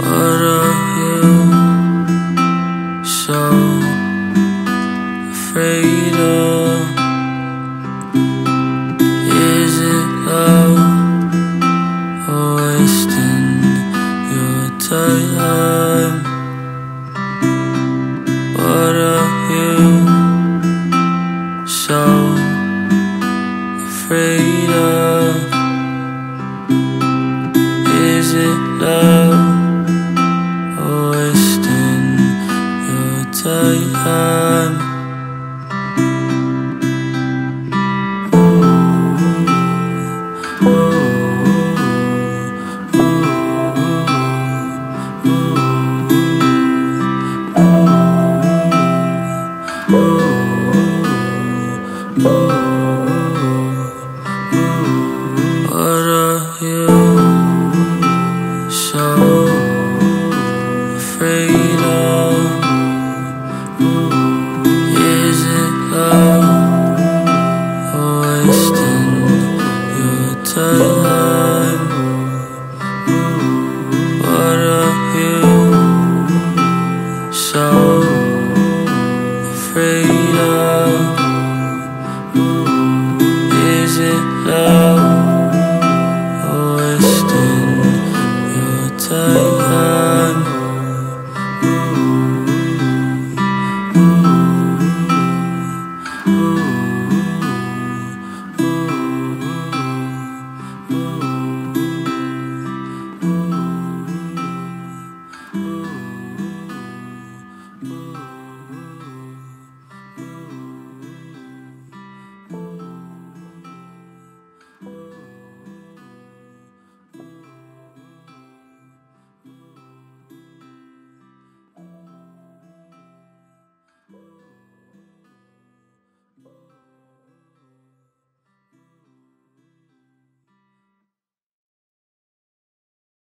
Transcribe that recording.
What a hill, so afraid of. Is it love or wasting your time? What so afraid of? Is it love or time?